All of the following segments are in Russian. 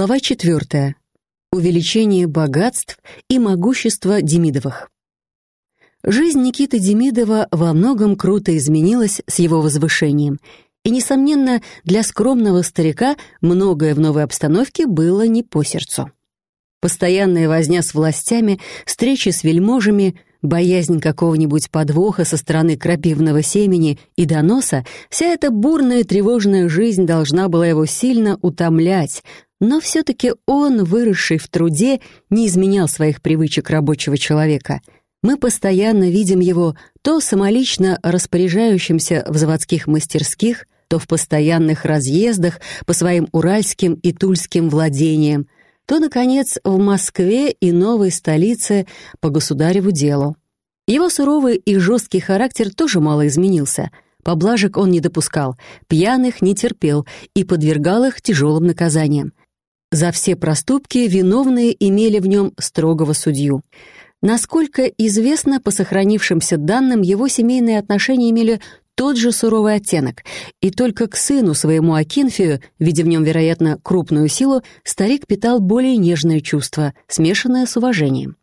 Глава четвертая. Увеличение богатств и могущества Демидовых. Жизнь Никиты Демидова во многом круто изменилась с его возвышением, и, несомненно, для скромного старика многое в новой обстановке было не по сердцу. Постоянная возня с властями, встречи с вельможами, боязнь какого-нибудь подвоха со стороны крапивного семени и доноса, вся эта бурная тревожная жизнь должна была его сильно утомлять, но все-таки он, выросший в труде, не изменял своих привычек рабочего человека. Мы постоянно видим его то самолично распоряжающимся в заводских мастерских, то в постоянных разъездах по своим уральским и тульским владениям, то, наконец, в Москве и новой столице по государеву делу. Его суровый и жесткий характер тоже мало изменился. Поблажек он не допускал, пьяных не терпел и подвергал их тяжелым наказаниям. За все проступки виновные имели в нем строгого судью. Насколько известно, по сохранившимся данным, его семейные отношения имели тот же суровый оттенок, и только к сыну своему Акинфию, видя в нем, вероятно, крупную силу, старик питал более нежное чувство, смешанное с уважением.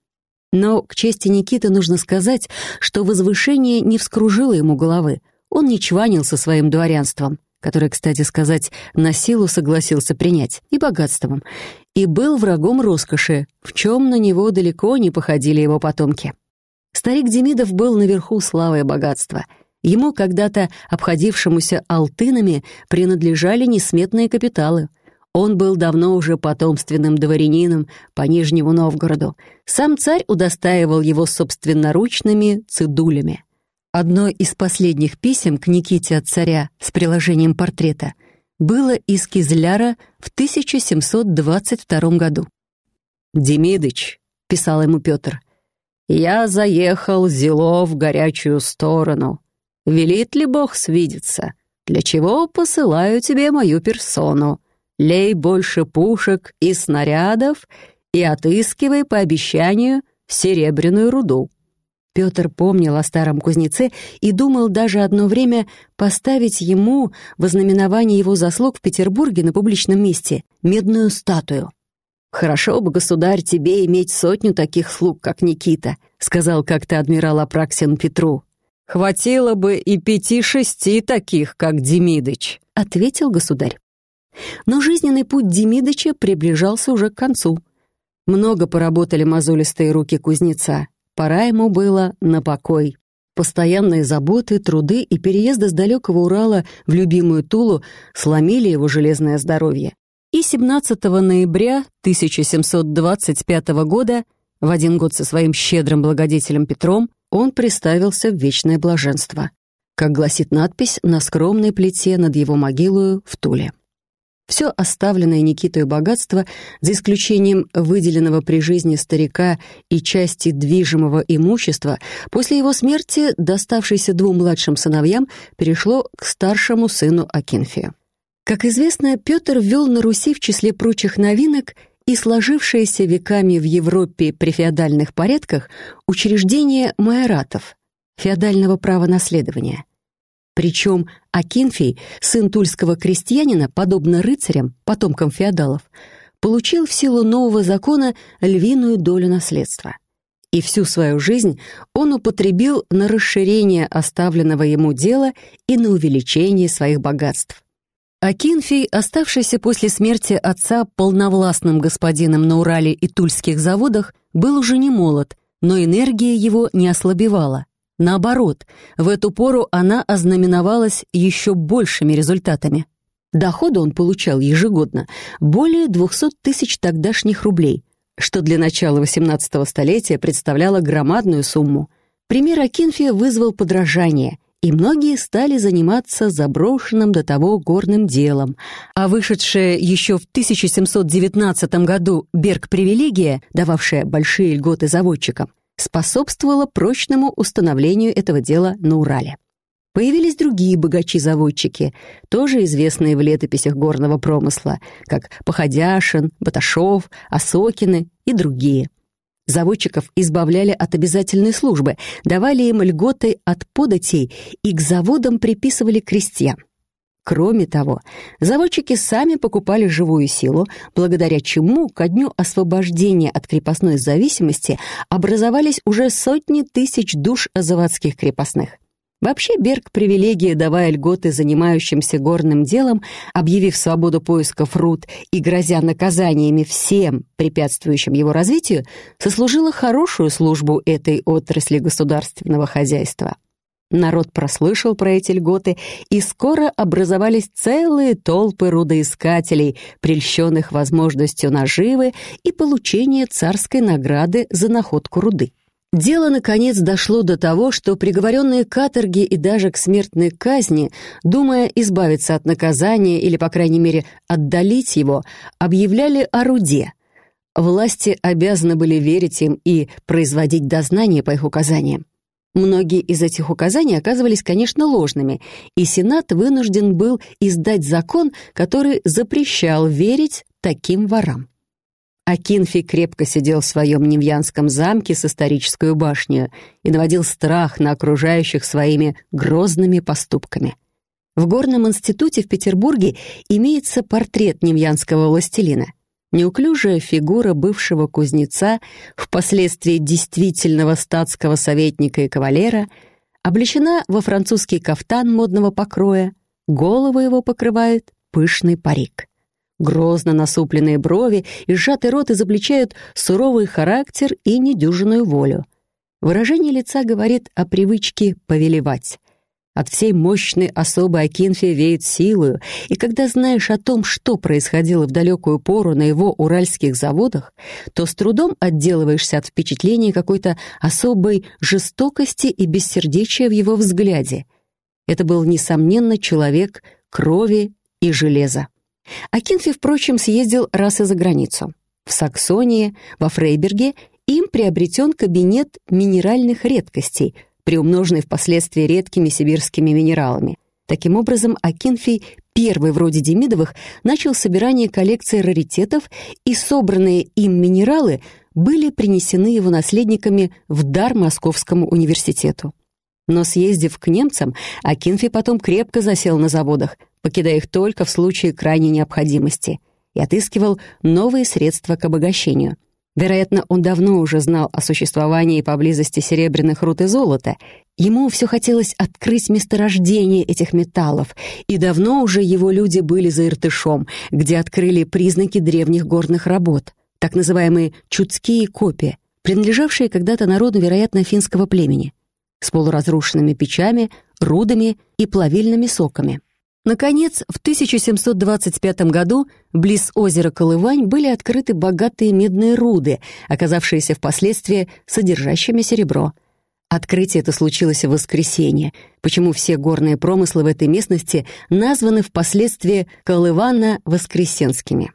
Но к чести Никиты нужно сказать, что возвышение не вскружило ему головы, он не чванился своим дворянством который, кстати сказать, на силу согласился принять, и богатством, и был врагом роскоши, в чем на него далеко не походили его потомки. Старик Демидов был наверху славы и богатства. Ему, когда-то обходившемуся алтынами, принадлежали несметные капиталы. Он был давно уже потомственным дворянином по Нижнему Новгороду. Сам царь удостаивал его собственноручными цидулями. Одно из последних писем к Никите от царя с приложением портрета было из Кизляра в 1722 году. «Демидыч», — писал ему Петр, — «я заехал зело в горячую сторону. Велит ли Бог свидеться? Для чего посылаю тебе мою персону? Лей больше пушек и снарядов и отыскивай по обещанию серебряную руду. Петр помнил о старом кузнеце и думал даже одно время поставить ему во знаменование его заслуг в Петербурге на публичном месте медную статую. «Хорошо бы, государь, тебе иметь сотню таких слуг, как Никита», сказал как-то адмирал Апраксин Петру. «Хватило бы и пяти-шести таких, как Демидыч», ответил государь. Но жизненный путь Демидыча приближался уже к концу. Много поработали мозолистые руки кузнеца. Пора ему было на покой. Постоянные заботы, труды и переезды с далекого Урала в любимую Тулу сломили его железное здоровье. И 17 ноября 1725 года, в один год со своим щедрым благодетелем Петром, он приставился в вечное блаженство, как гласит надпись на скромной плите над его могилою в Туле. Все оставленное Никитой богатство, за исключением выделенного при жизни старика и части движимого имущества, после его смерти, доставшееся двум младшим сыновьям, перешло к старшему сыну Акинфию. Как известно, Петр ввел на Руси в числе прочих новинок и сложившееся веками в Европе при феодальных порядках учреждение майоратов, феодального права наследования – причем Акинфий, сын тульского крестьянина, подобно рыцарям, потомкам феодалов, получил в силу нового закона львиную долю наследства. И всю свою жизнь он употребил на расширение оставленного ему дела и на увеличение своих богатств. Акинфий, оставшийся после смерти отца полновластным господином на Урале и тульских заводах, был уже не молод, но энергия его не ослабевала. Наоборот, в эту пору она ознаменовалась еще большими результатами. Дохода он получал ежегодно более 200 тысяч тогдашних рублей, что для начала XVIII столетия представляло громадную сумму. Пример Акинфия вызвал подражание, и многие стали заниматься заброшенным до того горным делом, а вышедшая еще в 1719 году Берг-привилегия, дававшая большие льготы заводчикам, способствовало прочному установлению этого дела на Урале. Появились другие богачи-заводчики, тоже известные в летописях горного промысла, как Походяшин, Баташов, Осокины и другие. Заводчиков избавляли от обязательной службы, давали им льготы от податей и к заводам приписывали крестьян. Кроме того, заводчики сами покупали живую силу, благодаря чему ко дню освобождения от крепостной зависимости образовались уже сотни тысяч душ заводских крепостных. Вообще Берг привилегии, давая льготы занимающимся горным делом, объявив свободу поисков руд и грозя наказаниями всем, препятствующим его развитию, сослужила хорошую службу этой отрасли государственного хозяйства. Народ прослышал про эти льготы, и скоро образовались целые толпы рудоискателей, прельщенных возможностью наживы и получения царской награды за находку руды. Дело, наконец, дошло до того, что приговоренные к каторге и даже к смертной казни, думая избавиться от наказания или, по крайней мере, отдалить его, объявляли о руде. Власти обязаны были верить им и производить дознание по их указаниям. Многие из этих указаний оказывались, конечно, ложными, и Сенат вынужден был издать закон, который запрещал верить таким ворам. Акинфи крепко сидел в своем Невьянском замке с исторической башней и наводил страх на окружающих своими грозными поступками. В Горном институте в Петербурге имеется портрет Невьянского властелина. Неуклюжая фигура бывшего кузнеца, впоследствии действительного статского советника и кавалера, облечена во французский кафтан модного покроя, голову его покрывает пышный парик. Грозно насупленные брови и сжатый рот изобличают суровый характер и недюжинную волю. Выражение лица говорит о привычке повелевать. От всей мощной особы Акинфия веет силою, и когда знаешь о том, что происходило в далекую пору на его уральских заводах, то с трудом отделываешься от впечатления какой-то особой жестокости и бессердечия в его взгляде. Это был, несомненно, человек крови и железа. Акинфи, впрочем, съездил раз и за границу. В Саксонии, во Фрейберге им приобретен кабинет минеральных редкостей — приумноженный впоследствии редкими сибирскими минералами. Таким образом, Акинфий, первый вроде Демидовых, начал собирание коллекции раритетов, и собранные им минералы были принесены его наследниками в дар Московскому университету. Но съездив к немцам, Акинфи потом крепко засел на заводах, покидая их только в случае крайней необходимости, и отыскивал новые средства к обогащению — Вероятно, он давно уже знал о существовании поблизости серебряных руд и золота. Ему все хотелось открыть месторождение этих металлов, и давно уже его люди были за Иртышом, где открыли признаки древних горных работ, так называемые чудские копии, принадлежавшие когда-то народу, вероятно, финского племени, с полуразрушенными печами, рудами и плавильными соками. Наконец, в 1725 году близ озера Колывань были открыты богатые медные руды, оказавшиеся впоследствии содержащими серебро. Открытие это случилось в воскресенье, почему все горные промыслы в этой местности названы впоследствии Колывана-Воскресенскими.